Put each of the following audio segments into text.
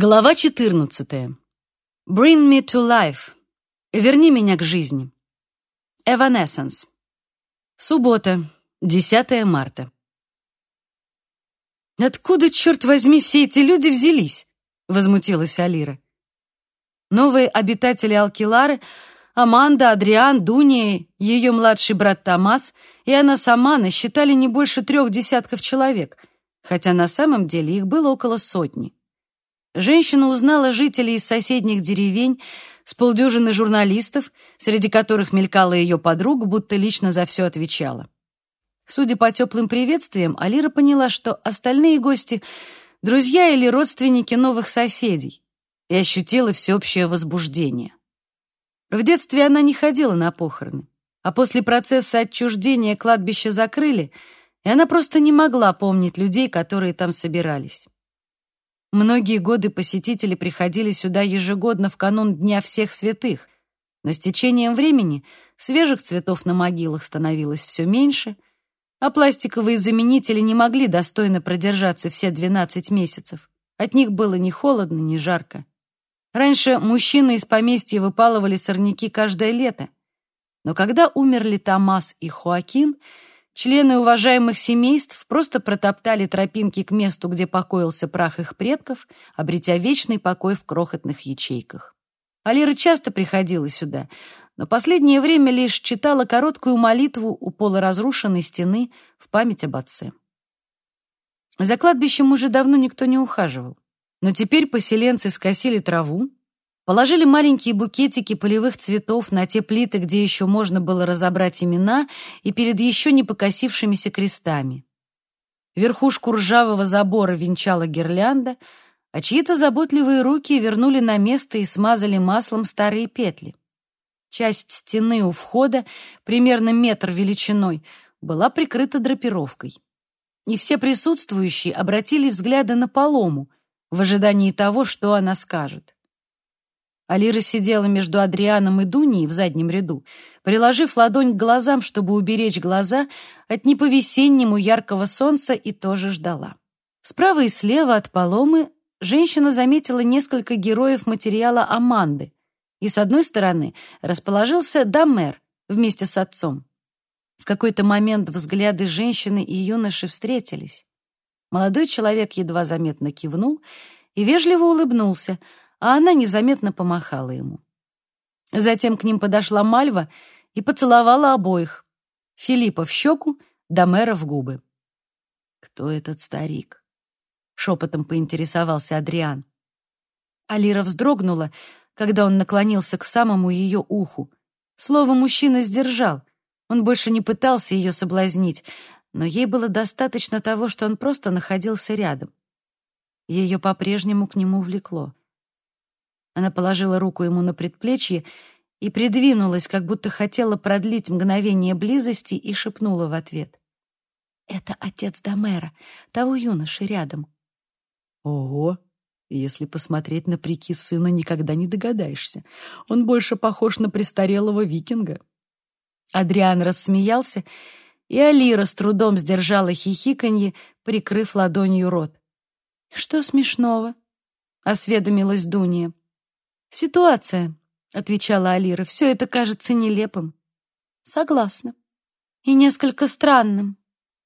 Глава 14. Bring me to life. Верни меня к жизни. Evanescence. Суббота, 10 марта. «Откуда, черт возьми, все эти люди взялись?» — возмутилась Алира. Новые обитатели Алкилары — Аманда, Адриан, Дуния, ее младший брат Томас и она сама насчитали не больше трех десятков человек, хотя на самом деле их было около сотни. Женщина узнала жителей из соседних деревень, с полдюжины журналистов, среди которых мелькала ее подруга, будто лично за все отвечала. Судя по теплым приветствиям, Алира поняла, что остальные гости — друзья или родственники новых соседей, и ощутила всеобщее возбуждение. В детстве она не ходила на похороны, а после процесса отчуждения кладбище закрыли, и она просто не могла помнить людей, которые там собирались. Многие годы посетители приходили сюда ежегодно в канун Дня всех святых, но с течением времени свежих цветов на могилах становилось все меньше, а пластиковые заменители не могли достойно продержаться все 12 месяцев. От них было ни холодно, ни жарко. Раньше мужчины из поместья выпалывали сорняки каждое лето, но когда умерли Томас и Хоакин — Члены уважаемых семейств просто протоптали тропинки к месту, где покоился прах их предков, обретя вечный покой в крохотных ячейках. Алира часто приходила сюда, но последнее время лишь читала короткую молитву у полуразрушенной стены в память об отце. За кладбищем уже давно никто не ухаживал, но теперь поселенцы скосили траву, Положили маленькие букетики полевых цветов на те плиты, где еще можно было разобрать имена, и перед еще не покосившимися крестами. Верхушку ржавого забора венчала гирлянда, а чьи-то заботливые руки вернули на место и смазали маслом старые петли. Часть стены у входа, примерно метр величиной, была прикрыта драпировкой. И все присутствующие обратили взгляды на Полому в ожидании того, что она скажет. Алира сидела между Адрианом и Дуней в заднем ряду, приложив ладонь к глазам, чтобы уберечь глаза от не по-весеннему яркого солнца, и тоже ждала. Справа и слева от Паломы женщина заметила несколько героев материала Аманды, и с одной стороны расположился Дамер вместе с отцом. В какой-то момент взгляды женщины и юноши встретились. Молодой человек едва заметно кивнул и вежливо улыбнулся — а она незаметно помахала ему. Затем к ним подошла Мальва и поцеловала обоих. Филиппа в щеку, Домера в губы. «Кто этот старик?» — шепотом поинтересовался Адриан. Алира вздрогнула, когда он наклонился к самому ее уху. Слово мужчина сдержал. Он больше не пытался ее соблазнить, но ей было достаточно того, что он просто находился рядом. Ее по-прежнему к нему влекло. Она положила руку ему на предплечье и придвинулась, как будто хотела продлить мгновение близости, и шепнула в ответ. «Это отец Домера, того юноши рядом». «Ого!» Если посмотреть на прикид сына, никогда не догадаешься. Он больше похож на престарелого викинга. Адриан рассмеялся, и Алира с трудом сдержала хихиканье, прикрыв ладонью рот. «Что смешного?» — осведомилась Дуния. «Ситуация», — отвечала Алира, — «все это кажется нелепым». «Согласна. И несколько странным.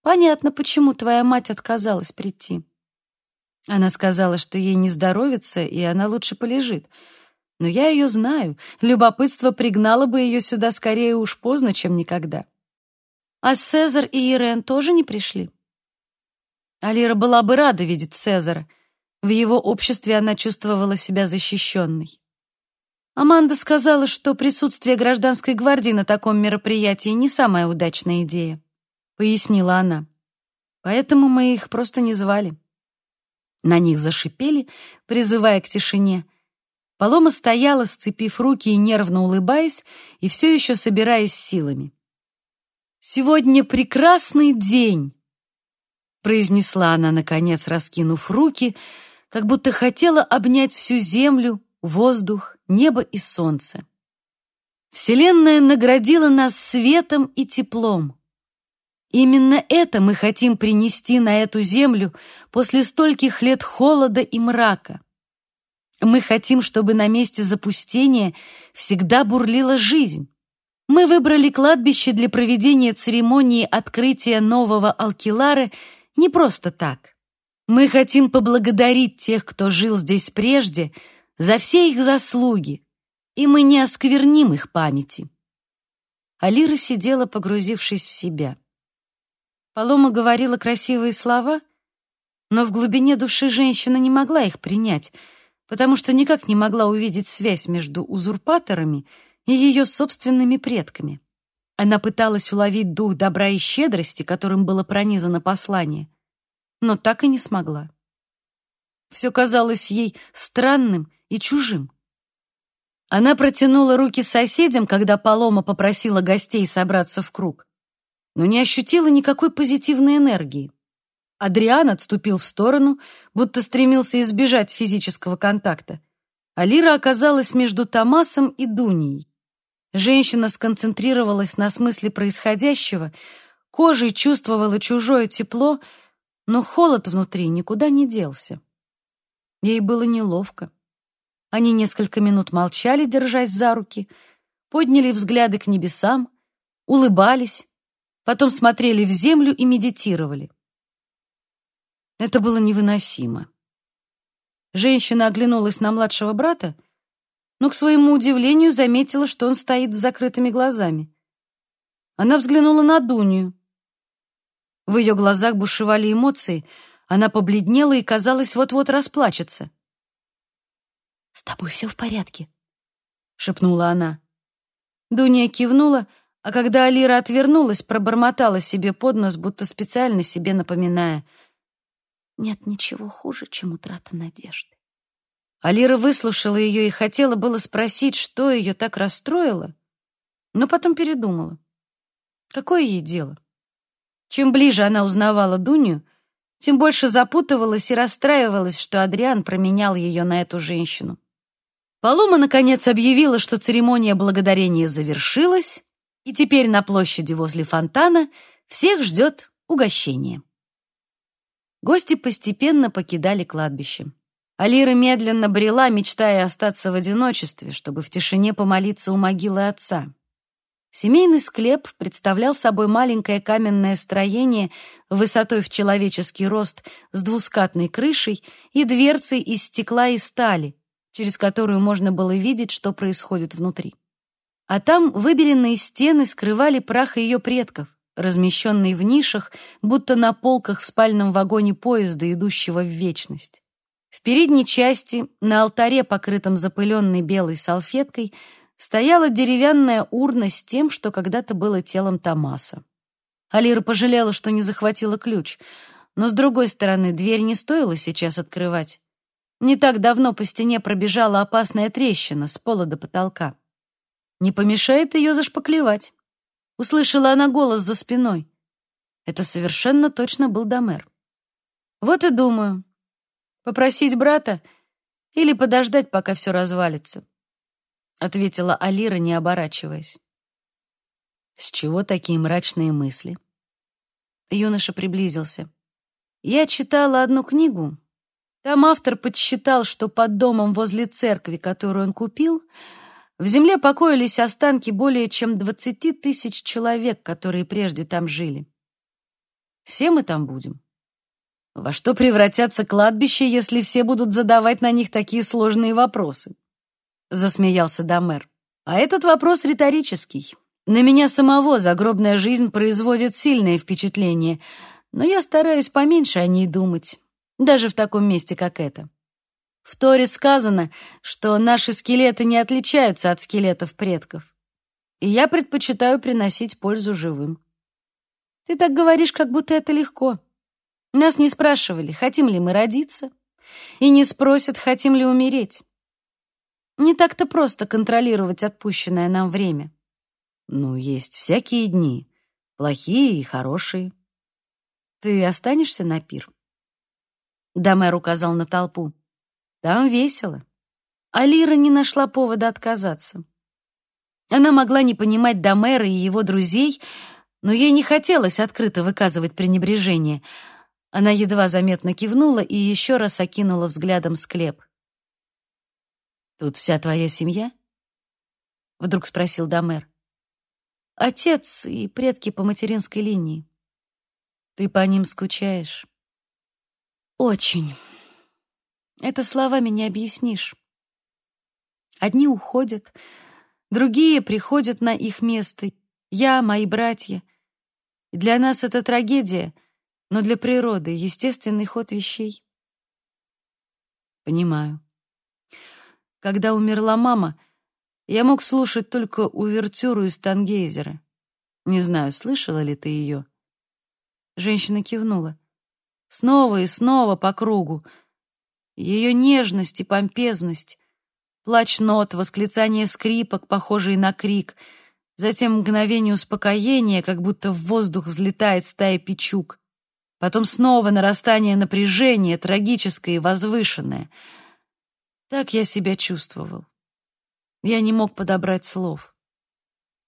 Понятно, почему твоя мать отказалась прийти». Она сказала, что ей не здоровится, и она лучше полежит. Но я ее знаю. Любопытство пригнало бы ее сюда скорее уж поздно, чем никогда. А Цезарь и Ирен тоже не пришли? Алира была бы рада видеть Цезаря. В его обществе она чувствовала себя защищенной. Аманда сказала, что присутствие гражданской гвардии на таком мероприятии не самая удачная идея, пояснила она. Поэтому мы их просто не звали. На них зашипели, призывая к тишине. Полома стояла, сцепив руки и нервно улыбаясь, и все еще собираясь силами. «Сегодня прекрасный день!» произнесла она, наконец, раскинув руки, как будто хотела обнять всю землю, воздух, небо и солнце. Вселенная наградила нас светом и теплом. Именно это мы хотим принести на эту землю после стольких лет холода и мрака. Мы хотим, чтобы на месте запустения всегда бурлила жизнь. Мы выбрали кладбище для проведения церемонии открытия нового Алкилары не просто так. Мы хотим поблагодарить тех, кто жил здесь прежде, за все их заслуги, и мы не оскверним их памяти. Алира сидела, погрузившись в себя. Палома говорила красивые слова, но в глубине души женщина не могла их принять, потому что никак не могла увидеть связь между узурпаторами и ее собственными предками. Она пыталась уловить дух добра и щедрости, которым было пронизано послание, но так и не смогла. Все казалось ей странным и чужим. Она протянула руки соседям, когда Палома попросила гостей собраться в круг, но не ощутила никакой позитивной энергии. Адриан отступил в сторону, будто стремился избежать физического контакта. А Лира оказалась между Томасом и Дунией. Женщина сконцентрировалась на смысле происходящего, кожей чувствовала чужое тепло, но холод внутри никуда не делся. Ей было неловко. Они несколько минут молчали, держась за руки, подняли взгляды к небесам, улыбались, потом смотрели в землю и медитировали. Это было невыносимо. Женщина оглянулась на младшего брата, но, к своему удивлению, заметила, что он стоит с закрытыми глазами. Она взглянула на Дунью. В ее глазах бушевали эмоции, она побледнела и, казалось, вот-вот расплачется. «С тобой все в порядке», — шепнула она. Дуня кивнула, а когда Алира отвернулась, пробормотала себе под нос, будто специально себе напоминая. «Нет ничего хуже, чем утрата надежды». Алира выслушала ее и хотела было спросить, что ее так расстроило, но потом передумала. Какое ей дело? Чем ближе она узнавала Дуню, тем больше запутывалась и расстраивалась, что Адриан променял ее на эту женщину. Палома, наконец, объявила, что церемония благодарения завершилась, и теперь на площади возле фонтана всех ждет угощение. Гости постепенно покидали кладбище. Алира медленно брела, мечтая остаться в одиночестве, чтобы в тишине помолиться у могилы отца. Семейный склеп представлял собой маленькое каменное строение высотой в человеческий рост с двускатной крышей и дверцей из стекла и стали, через которую можно было видеть, что происходит внутри. А там выбеленные стены скрывали прах ее предков, размещенный в нишах, будто на полках в спальном вагоне поезда, идущего в вечность. В передней части, на алтаре, покрытом запыленной белой салфеткой, стояла деревянная урна с тем, что когда-то было телом Томаса. Алира пожалела, что не захватила ключ, но, с другой стороны, дверь не стоило сейчас открывать. Не так давно по стене пробежала опасная трещина с пола до потолка. Не помешает ее зашпаклевать. Услышала она голос за спиной. Это совершенно точно был Домер. Вот и думаю, попросить брата или подождать, пока все развалится ответила Алира, не оборачиваясь. С чего такие мрачные мысли? Юноша приблизился. Я читала одну книгу. Там автор подсчитал, что под домом возле церкви, которую он купил, в земле покоились останки более чем двадцати тысяч человек, которые прежде там жили. Все мы там будем. Во что превратятся кладбища, если все будут задавать на них такие сложные вопросы? засмеялся Дамер. А этот вопрос риторический. На меня самого загробная жизнь производит сильное впечатление, но я стараюсь поменьше о ней думать, даже в таком месте, как это. В Торе сказано, что наши скелеты не отличаются от скелетов предков, и я предпочитаю приносить пользу живым. Ты так говоришь, как будто это легко. Нас не спрашивали, хотим ли мы родиться, и не спросят, хотим ли умереть. Не так-то просто контролировать отпущенное нам время. Ну, есть всякие дни, плохие и хорошие. Ты останешься на пир? Домер указал на толпу. Там весело. Алира не нашла повода отказаться. Она могла не понимать Домера и его друзей, но ей не хотелось открыто выказывать пренебрежение. Она едва заметно кивнула и еще раз окинула взглядом склеп. «Тут вся твоя семья?» — вдруг спросил Дамер. «Отец и предки по материнской линии. Ты по ним скучаешь?» «Очень. Это словами не объяснишь. Одни уходят, другие приходят на их место. Я, мои братья. Для нас это трагедия, но для природы — естественный ход вещей. Понимаю. Когда умерла мама, я мог слушать только увертюру из Тангейзера. Не знаю, слышала ли ты ее? Женщина кивнула. Снова и снова по кругу. Ее нежность и помпезность, Плач нот, восклицание скрипок, похожие на крик. Затем мгновение успокоения, как будто в воздух взлетает стая печук. Потом снова нарастание напряжения, трагическое и возвышенное. Так я себя чувствовал. Я не мог подобрать слов.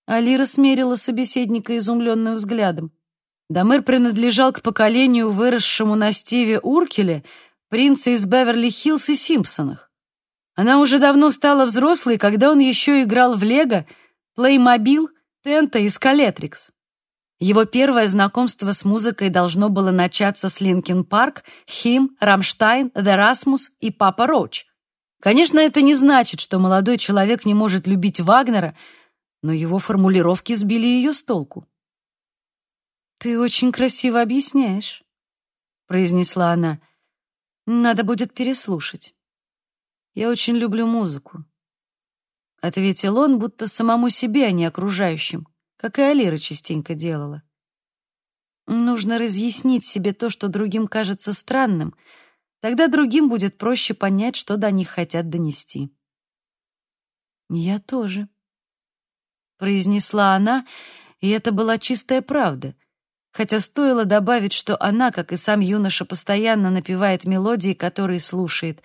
Алира смерила собеседника изумленным взглядом. Дамыр принадлежал к поколению, выросшему на Стиве Уркеле, принца из Беверли-Хиллз и Симпсонах. Она уже давно стала взрослой, когда он еще играл в Lego, Playmobil, Tente и Scalextric. Его первое знакомство с музыкой должно было начаться с Linkin Park, HIM, Rammstein, Rasmus и Papa Roach. Конечно, это не значит, что молодой человек не может любить Вагнера, но его формулировки сбили ее с толку. «Ты очень красиво объясняешь», — произнесла она. «Надо будет переслушать». Я очень люблю музыку. Ответил он, будто самому себе, а не окружающим, как и Алира частенько делала. Нужно разъяснить себе то, что другим кажется странным, тогда другим будет проще понять, что до них хотят донести. «Я тоже», — произнесла она, и это была чистая правда, хотя стоило добавить, что она, как и сам юноша, постоянно напевает мелодии, которые слушает.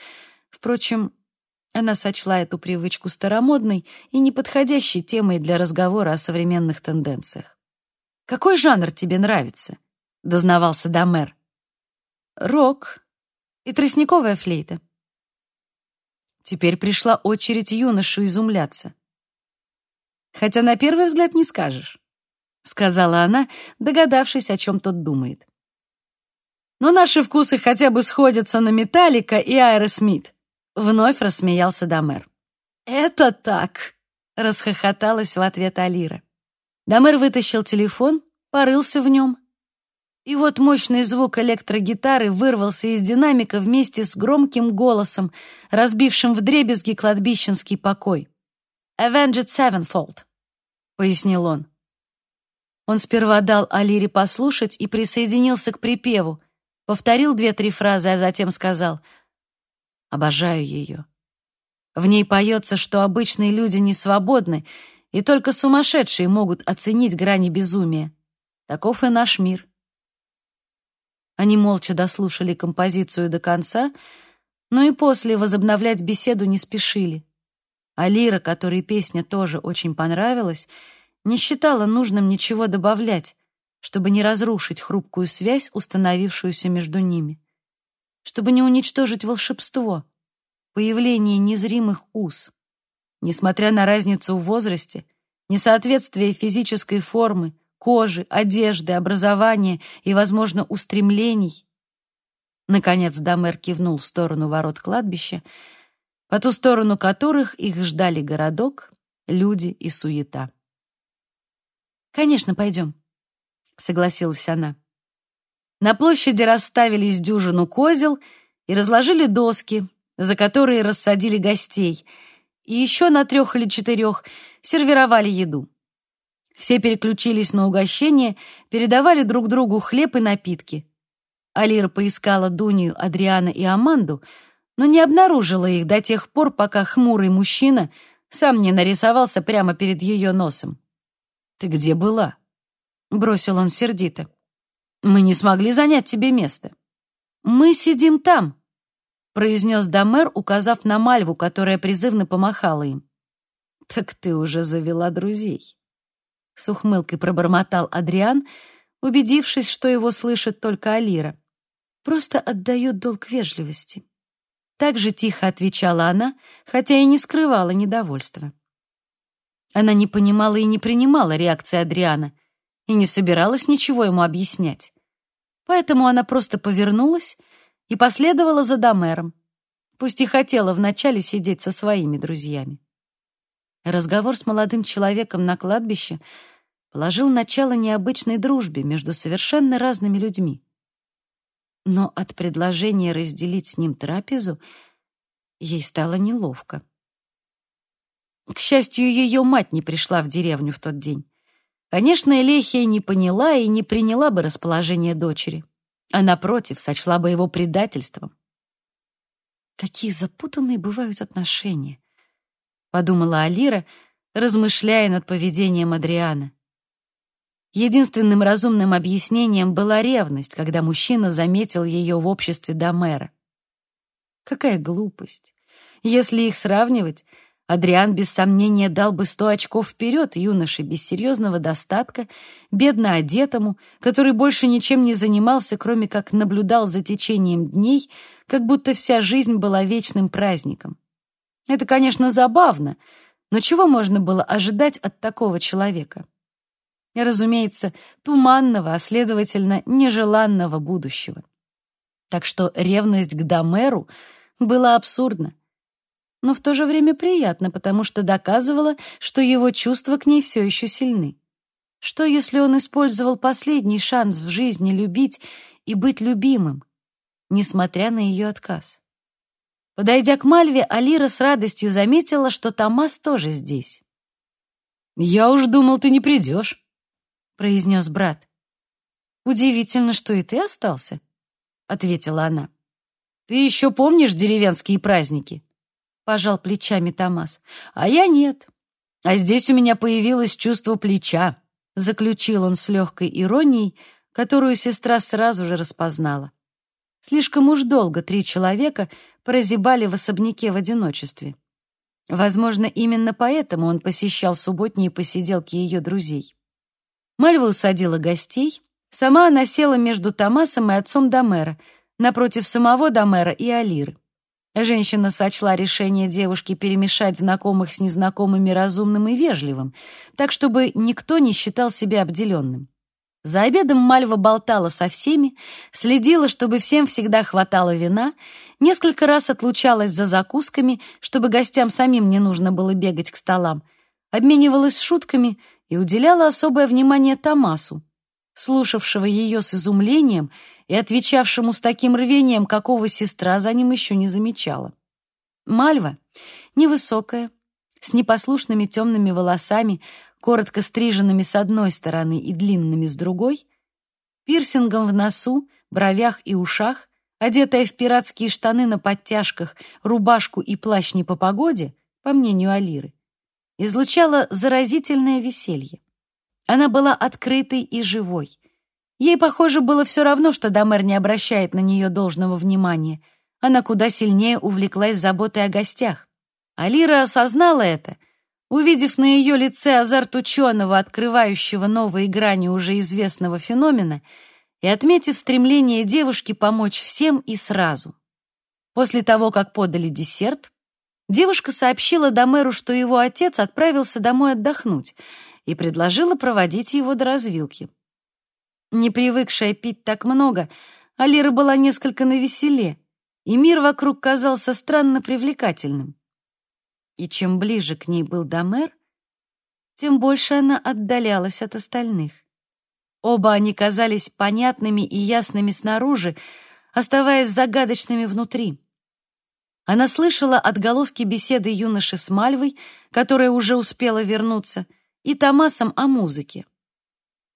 Впрочем, она сочла эту привычку старомодной и неподходящей темой для разговора о современных тенденциях. «Какой жанр тебе нравится?» — дознавался Дамер. «Рок и тростниковая флейта». Теперь пришла очередь юношу изумляться. «Хотя на первый взгляд не скажешь», — сказала она, догадавшись, о чем тот думает. «Но наши вкусы хотя бы сходятся на Металлика и Aerosmith». Вновь рассмеялся Дамер. «Это так!» — расхохоталась в ответ Алира. Дамер вытащил телефон, порылся в нем. И вот мощный звук электрогитары вырвался из динамика вместе с громким голосом, разбившим вдребезги кладбищенский покой. «Avenged Sevenfold», — пояснил он. Он сперва дал Алире послушать и присоединился к припеву, повторил две-три фразы, а затем сказал — Обожаю ее. В ней поется, что обычные люди не свободны, и только сумасшедшие могут оценить грани безумия. Таков и наш мир. Они молча дослушали композицию до конца, но и после возобновлять беседу не спешили. А Лира, которой песня тоже очень понравилась, не считала нужным ничего добавлять, чтобы не разрушить хрупкую связь, установившуюся между ними чтобы не уничтожить волшебство, появление незримых уз. Несмотря на разницу в возрасте, несоответствие физической формы, кожи, одежды, образования и, возможно, устремлений. Наконец Дамер кивнул в сторону ворот кладбища, по ту сторону которых их ждали городок, люди и суета. «Конечно, пойдем», — согласилась она. На площади расставились дюжину козел и разложили доски, за которые рассадили гостей, и еще на трех или четырех сервировали еду. Все переключились на угощение, передавали друг другу хлеб и напитки. Алира поискала Дунью, Адриана и Аманду, но не обнаружила их до тех пор, пока хмурый мужчина сам не нарисовался прямо перед ее носом. «Ты где была?» — бросил он сердито. Мы не смогли занять тебе место. Мы сидим там, произнес Дамер, указав на Мальву, которая призывно помахала им. Так ты уже завела друзей. С ухмылкой пробормотал Адриан, убедившись, что его слышит только Алира. Просто отдает долг вежливости. Так же тихо отвечала она, хотя и не скрывала недовольства. Она не понимала и не принимала реакции Адриана и не собиралась ничего ему объяснять. Поэтому она просто повернулась и последовала за Домером, пусть и хотела вначале сидеть со своими друзьями. Разговор с молодым человеком на кладбище положил начало необычной дружбе между совершенно разными людьми. Но от предложения разделить с ним трапезу ей стало неловко. К счастью, ее мать не пришла в деревню в тот день. Конечно, Элехия не поняла и не приняла бы расположение дочери, а, напротив, сочла бы его предательством. «Какие запутанные бывают отношения», — подумала Алира, размышляя над поведением Адриана. Единственным разумным объяснением была ревность, когда мужчина заметил ее в обществе Домера. Какая глупость! Если их сравнивать, Адриан без сомнения дал бы сто очков вперед юноше без серьезного достатка, бедно одетому, который больше ничем не занимался, кроме как наблюдал за течением дней, как будто вся жизнь была вечным праздником. Это, конечно, забавно, но чего можно было ожидать от такого человека? И, разумеется, туманного, а следовательно, нежеланного будущего. Так что ревность к Домеру была абсурдна но в то же время приятно, потому что доказывало, что его чувства к ней все еще сильны. Что, если он использовал последний шанс в жизни любить и быть любимым, несмотря на ее отказ? Подойдя к Мальве, Алира с радостью заметила, что Томас тоже здесь. «Я уж думал, ты не придешь», — произнес брат. «Удивительно, что и ты остался», — ответила она. «Ты еще помнишь деревенские праздники?» Пожал плечами Томас. А я нет. А здесь у меня появилось чувство плеча, заключил он с легкой иронией, которую сестра сразу же распознала. Слишком уж долго три человека прозябали в особняке в одиночестве. Возможно, именно поэтому он посещал субботние посиделки ее друзей. Мальва усадила гостей, сама она села между Томасом и отцом Домера, напротив самого Домера и Алиры. Женщина сочла решение девушки перемешать знакомых с незнакомыми разумным и вежливым, так чтобы никто не считал себя обделенным. За обедом Мальва болтала со всеми, следила, чтобы всем всегда хватало вина, несколько раз отлучалась за закусками, чтобы гостям самим не нужно было бегать к столам, обменивалась шутками и уделяла особое внимание Томасу, слушавшего ее с изумлением и отвечавшему с таким рвением, какого сестра за ним еще не замечала. Мальва, невысокая, с непослушными темными волосами, коротко стриженными с одной стороны и длинными с другой, пирсингом в носу, бровях и ушах, одетая в пиратские штаны на подтяжках, рубашку и плащ не по погоде, по мнению Алиры, излучала заразительное веселье. Она была открытой и живой, Ей, похоже, было все равно, что Дамер не обращает на нее должного внимания. Она куда сильнее увлеклась заботой о гостях. Алира осознала это, увидев на ее лице азарт ученого, открывающего новые грани уже известного феномена, и отметив стремление девушки помочь всем и сразу. После того, как подали десерт, девушка сообщила Дамеру, что его отец отправился домой отдохнуть, и предложила проводить его до развилки. Не привыкшая пить так много, Алира была несколько навеселе, и мир вокруг казался странно привлекательным. И чем ближе к ней был Домер, тем больше она отдалялась от остальных. Оба они казались понятными и ясными снаружи, оставаясь загадочными внутри. Она слышала отголоски беседы юноши с Мальвой, которая уже успела вернуться, и Томасом о музыке.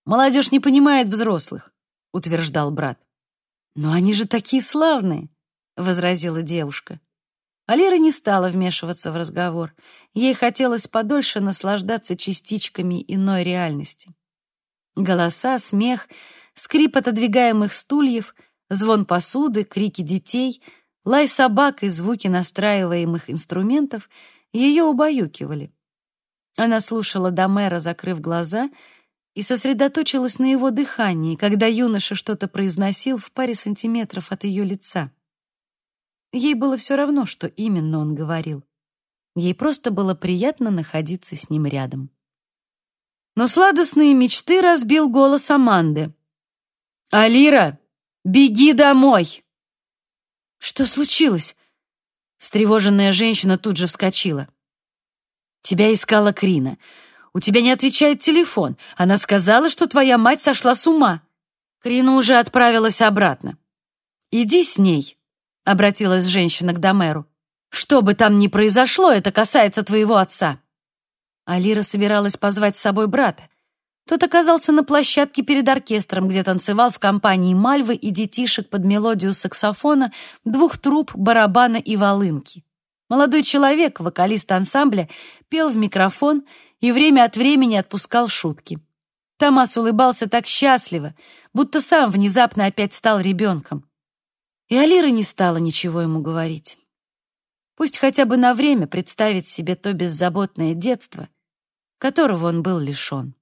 Молодежь не понимает взрослых», — утверждал брат. «Но они же такие славные», — возразила девушка. Алира не стала вмешиваться в разговор. Ей хотелось подольше наслаждаться частичками иной реальности. Голоса, смех, скрип отодвигаемых стульев, звон посуды, крики детей, лай собак и звуки настраиваемых инструментов ее убаюкивали. Она слушала Домера, закрыв глаза — и сосредоточилась на его дыхании, когда юноша что-то произносил в паре сантиметров от ее лица. ей было все равно, что именно он говорил. Ей просто было приятно находиться с ним рядом. Но сладостные мечты разбил голос Аманды. «Алира, беги домой!» «Что случилось?» Встревоженная женщина тут же вскочила. «Тебя искала Крина. У тебя не отвечает телефон. Она сказала, что твоя мать сошла с ума. Крина уже отправилась обратно. Иди с ней», — обратилась женщина к Домеру. «Что бы там ни произошло, это касается твоего отца». Алира собиралась позвать с собой брата. Тот оказался на площадке перед оркестром, где танцевал в компании Мальвы и детишек под мелодию саксофона, двух труб, барабана и волынки. Молодой человек, вокалист ансамбля, пел в микрофон и время от времени отпускал шутки. Томас улыбался так счастливо, будто сам внезапно опять стал ребенком. И Алира не стала ничего ему говорить. Пусть хотя бы на время представить себе то беззаботное детство, которого он был лишен.